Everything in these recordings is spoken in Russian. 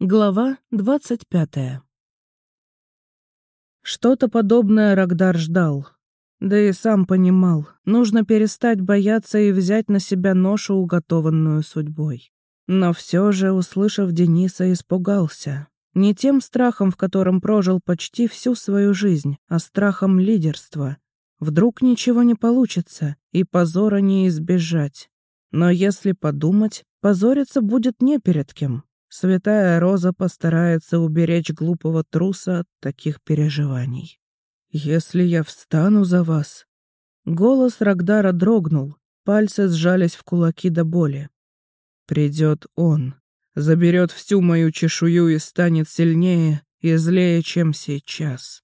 Глава двадцать пятая Что-то подобное Рагдар ждал. Да и сам понимал, нужно перестать бояться и взять на себя ношу, уготованную судьбой. Но все же, услышав Дениса, испугался. Не тем страхом, в котором прожил почти всю свою жизнь, а страхом лидерства. Вдруг ничего не получится, и позора не избежать. Но если подумать, позориться будет не перед кем. Святая Роза постарается уберечь глупого труса от таких переживаний. «Если я встану за вас...» Голос Рагдара дрогнул, пальцы сжались в кулаки до боли. «Придет он, заберет всю мою чешую и станет сильнее и злее, чем сейчас».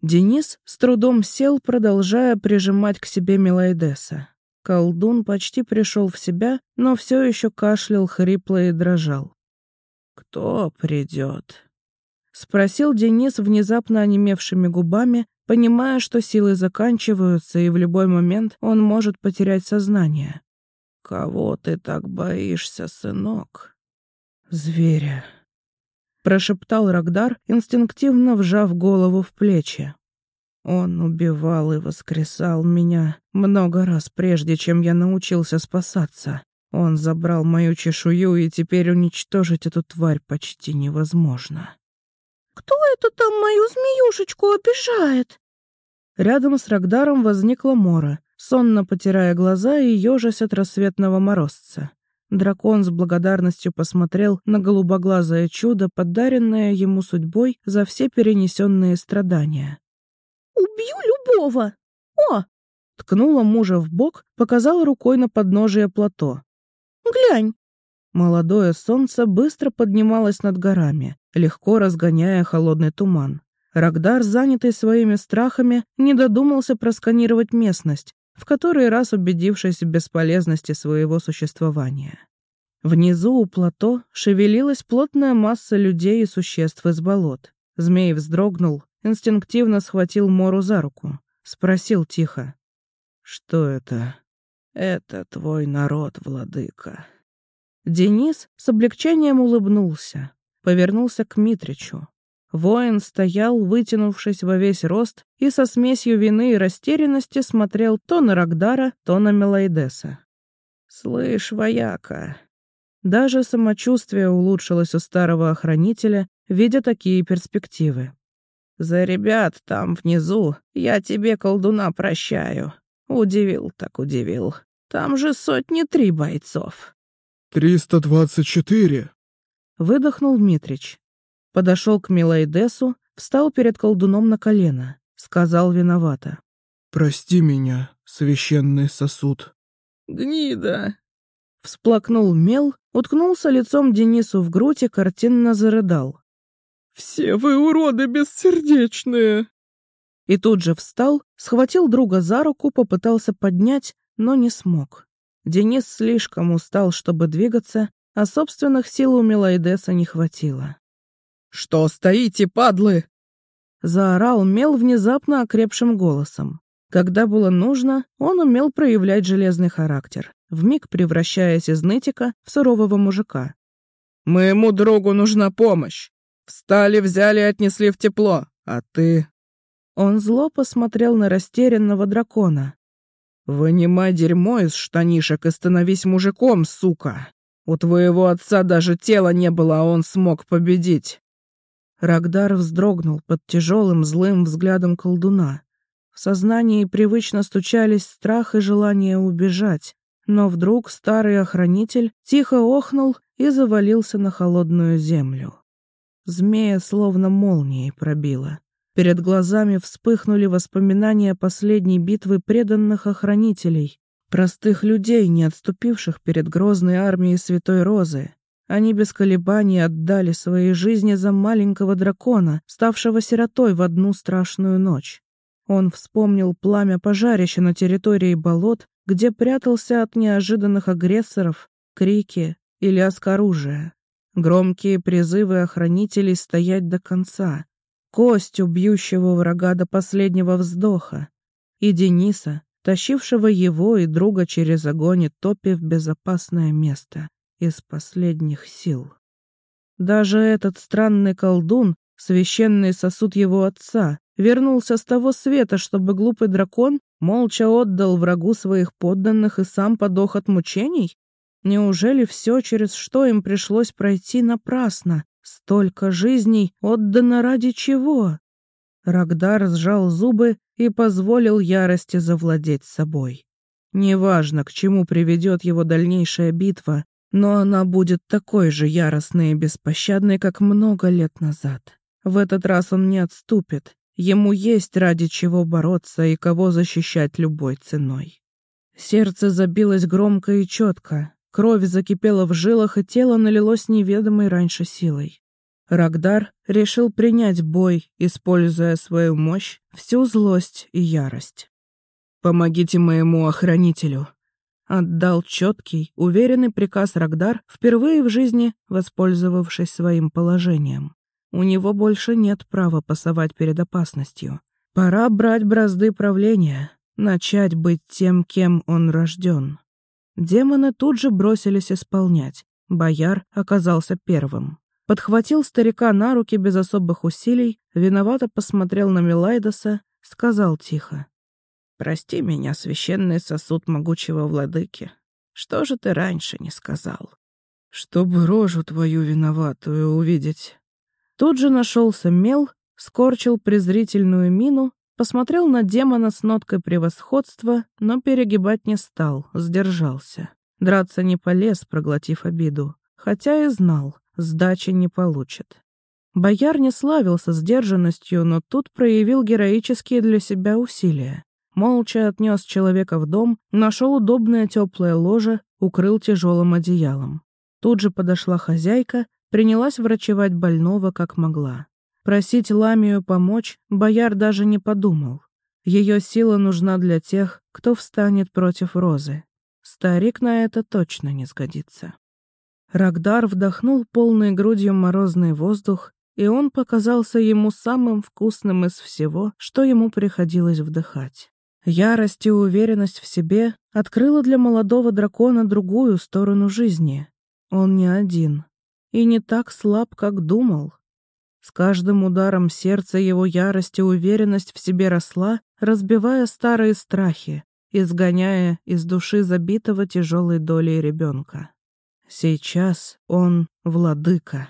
Денис с трудом сел, продолжая прижимать к себе Мелайдеса. Колдун почти пришел в себя, но все еще кашлял хрипло и дрожал. «Кто придет?» — спросил Денис внезапно онемевшими губами, понимая, что силы заканчиваются, и в любой момент он может потерять сознание. «Кого ты так боишься, сынок?» «Зверя», — прошептал Рагдар, инстинктивно вжав голову в плечи. Он убивал и воскресал меня много раз, прежде чем я научился спасаться. Он забрал мою чешую, и теперь уничтожить эту тварь почти невозможно. «Кто это там мою змеюшечку обижает?» Рядом с Рагдаром возникла Мора, сонно потирая глаза и ежась от рассветного морозца. Дракон с благодарностью посмотрел на голубоглазое чудо, подаренное ему судьбой за все перенесенные страдания. «Убью любого! О!» Ткнула мужа в бок, показала рукой на подножие плато. «Глянь!» Молодое солнце быстро поднималось над горами, легко разгоняя холодный туман. Рагдар, занятый своими страхами, не додумался просканировать местность, в который раз убедившись в бесполезности своего существования. Внизу у плато шевелилась плотная масса людей и существ из болот. Змей вздрогнул, инстинктивно схватил Мору за руку. Спросил тихо. «Что это?» «Это твой народ, владыка». Денис с облегчением улыбнулся, повернулся к Митричу. Воин стоял, вытянувшись во весь рост, и со смесью вины и растерянности смотрел то на Рагдара, то на Мелайдеса. «Слышь, вояка!» Даже самочувствие улучшилось у старого охранителя, видя такие перспективы. «За ребят там внизу я тебе, колдуна, прощаю. Удивил так удивил. Там же сотни три бойцов». «Триста двадцать четыре!» Выдохнул Митрич. Подошел к Милайдесу, встал перед колдуном на колено. Сказал виновато. «Прости меня, священный сосуд». «Гнида!» Всплакнул мел, уткнулся лицом Денису в грудь и картинно зарыдал. «Все вы уроды бессердечные!» И тут же встал, схватил друга за руку, попытался поднять, но не смог. Денис слишком устал, чтобы двигаться, а собственных сил у Милайдеса не хватило. «Что стоите, падлы?» Заорал Мел внезапно окрепшим голосом. Когда было нужно, он умел проявлять железный характер, вмиг превращаясь из нытика в сурового мужика. «Моему другу нужна помощь. Встали, взяли и отнесли в тепло. А ты...» Он зло посмотрел на растерянного дракона. «Вынимай дерьмо из штанишек и становись мужиком, сука! У твоего отца даже тела не было, а он смог победить. Рагдар вздрогнул под тяжелым злым взглядом колдуна. В сознании привычно стучались страх и желание убежать, но вдруг старый охранитель тихо охнул и завалился на холодную землю. Змея словно молнией пробила. Перед глазами вспыхнули воспоминания последней битвы преданных охранителей, простых людей, не отступивших перед грозной армией Святой Розы, они без колебаний отдали свои жизни за маленького дракона, ставшего сиротой в одну страшную ночь. Он вспомнил пламя пожарища на территории болот, где прятался от неожиданных агрессоров, крики и лязг оружия. Громкие призывы охранителей стоять до конца, кость убьющего врага до последнего вздоха, и Дениса, тащившего его и друга через огонь и топи в безопасное место из последних сил. Даже этот странный колдун, священный сосуд его отца, вернулся с того света, чтобы глупый дракон молча отдал врагу своих подданных и сам подох от мучений? Неужели все, через что им пришлось пройти, напрасно? Столько жизней отдано ради чего? Рагдар сжал зубы и позволил ярости завладеть собой. Неважно, к чему приведет его дальнейшая битва, но она будет такой же яростной и беспощадной, как много лет назад. В этот раз он не отступит. Ему есть ради чего бороться и кого защищать любой ценой. Сердце забилось громко и четко. Кровь закипела в жилах, и тело налилось неведомой раньше силой. Рагдар решил принять бой, используя свою мощь, всю злость и ярость. «Помогите моему охранителю», — отдал четкий, уверенный приказ Рагдар, впервые в жизни воспользовавшись своим положением. У него больше нет права пасовать перед опасностью. Пора брать бразды правления, начать быть тем, кем он рожден. Демоны тут же бросились исполнять. Бояр оказался первым. Подхватил старика на руки без особых усилий, виновато посмотрел на Милайдоса, сказал тихо. «Прости меня, священный сосуд могучего владыки. Что же ты раньше не сказал?» «Чтобы рожу твою виноватую увидеть». Тут же нашелся мел, скорчил презрительную мину, посмотрел на демона с ноткой превосходства, но перегибать не стал, сдержался. Драться не полез, проглотив обиду, хотя и знал, сдачи не получит. Бояр не славился сдержанностью, но тут проявил героические для себя усилия. Молча отнес человека в дом, нашел удобное теплое ложе, укрыл тяжелым одеялом. Тут же подошла хозяйка, принялась врачевать больного как могла. Просить Ламию помочь бояр даже не подумал. Ее сила нужна для тех, кто встанет против Розы. Старик на это точно не сгодится. Рагдар вдохнул полной грудью морозный воздух, и он показался ему самым вкусным из всего, что ему приходилось вдыхать. Ярость и уверенность в себе открыла для молодого дракона другую сторону жизни. Он не один и не так слаб, как думал. С каждым ударом сердца его ярость и уверенность в себе росла, разбивая старые страхи, изгоняя из души забитого тяжелой долей ребенка. Сейчас он владыка.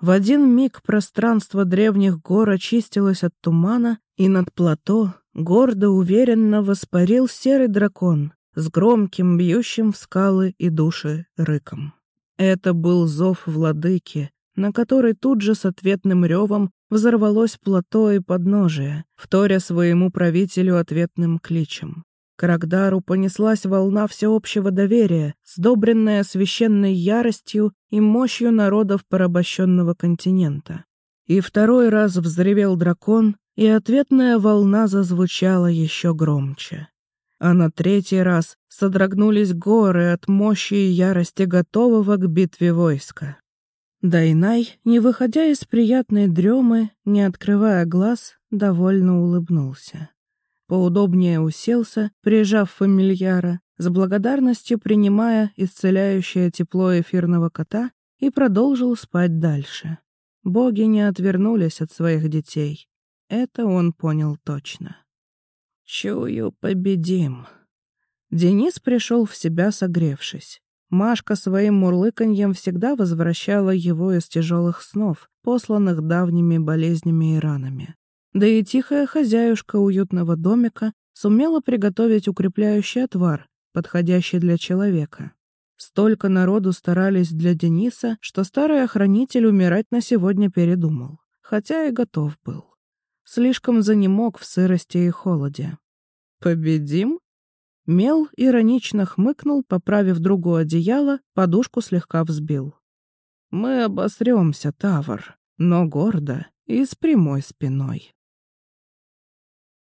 В один миг пространство древних гор очистилось от тумана, и над плато гордо уверенно воспарил серый дракон с громким, бьющим в скалы и души рыком. Это был зов владыки, на который тут же с ответным ревом взорвалось плато и подножие, вторя своему правителю ответным кличем. К Рагдару понеслась волна всеобщего доверия, сдобренная священной яростью и мощью народов порабощенного континента. И второй раз взревел дракон, и ответная волна зазвучала еще громче. А на третий раз содрогнулись горы от мощи и ярости готового к битве войска. Дайнай, не выходя из приятной дремы, не открывая глаз, довольно улыбнулся поудобнее уселся, прижав фамильяра, с благодарностью принимая исцеляющее тепло эфирного кота и продолжил спать дальше. Боги не отвернулись от своих детей. Это он понял точно. «Чую, победим». Денис пришел в себя, согревшись. Машка своим мурлыканьем всегда возвращала его из тяжелых снов, посланных давними болезнями и ранами. Да и тихая хозяюшка уютного домика сумела приготовить укрепляющий отвар, подходящий для человека. Столько народу старались для Дениса, что старый охранитель умирать на сегодня передумал, хотя и готов был. Слишком занемог в сырости и холоде. «Победим?» Мел иронично хмыкнул, поправив другое одеяло, подушку слегка взбил. «Мы обосремся, Тавр, но гордо и с прямой спиной».